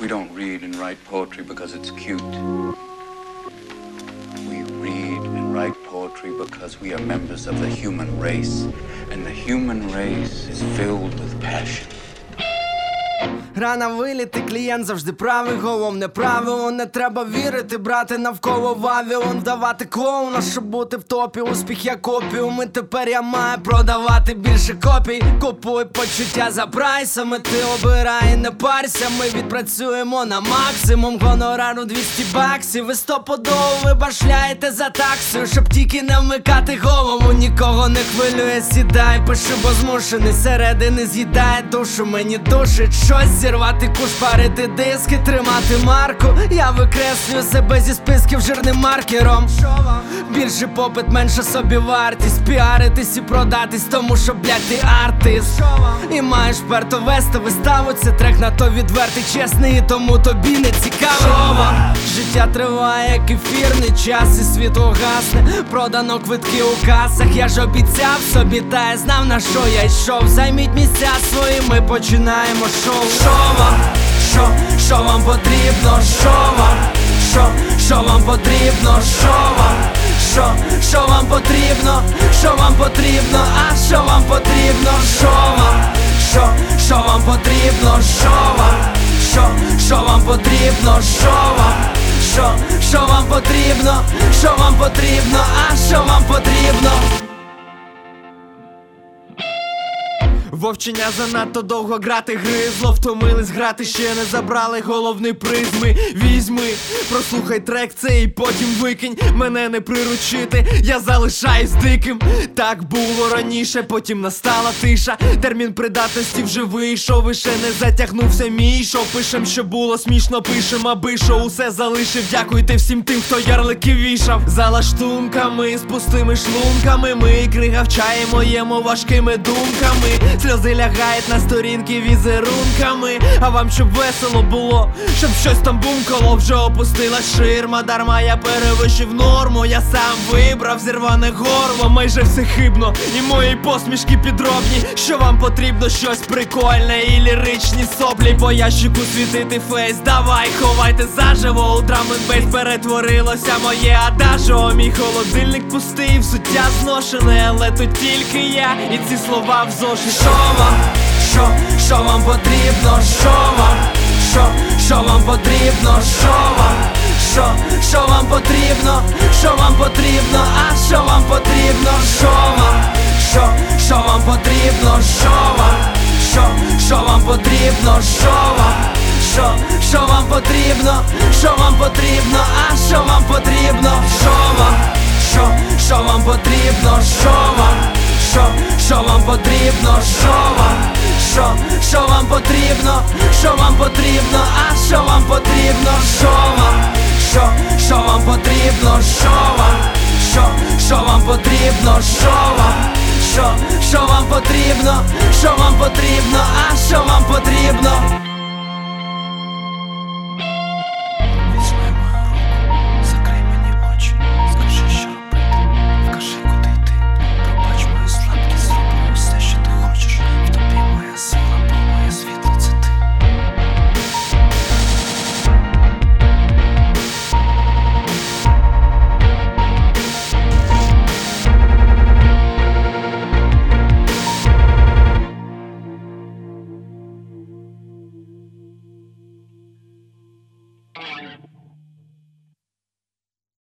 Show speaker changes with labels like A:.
A: We don't read and write poetry because it's cute. We read and write poetry because we are members of the human race, and the human race is filled with passion.
B: Гра на виліти, клієнт завжди правий, головне правило. Не треба вірити, брати навколо Вавілон Вдавати клоуна, щоб бути в топі. Успіх як опіум, і тепер я маю продавати більше копій. Купуй почуття за прайсами, ти обирай, не парся. Ми відпрацюємо на максимум. Гонорару 200 баксів. Ви стопудово ви башляєте за таксою Щоб тільки не вмикати голову. Нікого не хвилює, сідай, пиши, бо змушений. Середини з'їдає душу, мені душить щось зірвати куш, парити диски, тримати марку. Я викреслюю себе зі списків жирним маркером. Більше попит, менше собі вартість. Піаритись і продатись, тому що блядь, ти артист. І маєш вперто вести виставу. Це трек на то відвертий, чесний, і тому тобі не цікаво. Життя триває, як ефірний час, і світло гасне. Продано квитки у касах. Я ж обіцяв собі, та я знав на що я йшов. Займіть місця свої, ми починаємо шоу. Що вам? Що? Що вам потрібно? Що вам? Що? Що вам потрібно? Що вам? Що? Що вам потрібно? Що вам потрібно? А що вам потрібно? Що вам? Що? Що вам потрібно? Що вам? Що? Що вам потрібно? Що вам? Що? Що вам потрібно? Що вам потрібно? А що вам потрібно? Вовчення занадто довго грати гризло Втомились грати, ще не забрали головний приз. Ми візьми, прослухай трек цей потім викинь. Мене не приручити, я залишаюсь диким. Так було раніше, потім настала тиша. Термін придатності вже вийшов, і ще не затягнувся мій. Шоу Пишем, що було смішно, пишем, аби шоу усе залишив. Дякуйте всім тим, хто ярлики вішав. За лаштунками, з пустими шлунками Ми кригавчаємо, їмо важкими думками Сльози лягають на сторінки візерунками. А вам щоб весело було, щоб щось там бумкало Вже опустила ширма, дарма я перевищив норму Я сам вибрав зірване горло, майже все хибно І мої посмішки підробні. Що вам потрібно щось прикольне і ліричні соплі. По ящику світити face, давай ховайте заживо. У drum and bass перетворилося моє адажо. Мій холодильник пустий, взуття зношене, але то тільки я. І ці слова в зошит Що вам? Що? Що вам потрібно? Що вам? Що? Що вам потрібно? Що вам? Що? Що вам потрібно? Що вам потрібно? А що вам потрібно? Що вам? Що? Що вам потрібно? Що вам? Що? Що вам потрібно? Що вам? Що? Що вам потрібно? Що вам потрібно? А що вам потрібно? Потрібно? Що вам? Що? Що вам потрібно? Що вам потрібно? А що вам потрібно? Що вам? Що? Що вам потрібно? Що вам? Що? Що вам потрібно? Що вам? Що? Що вам потрібно? Що вам потрібно?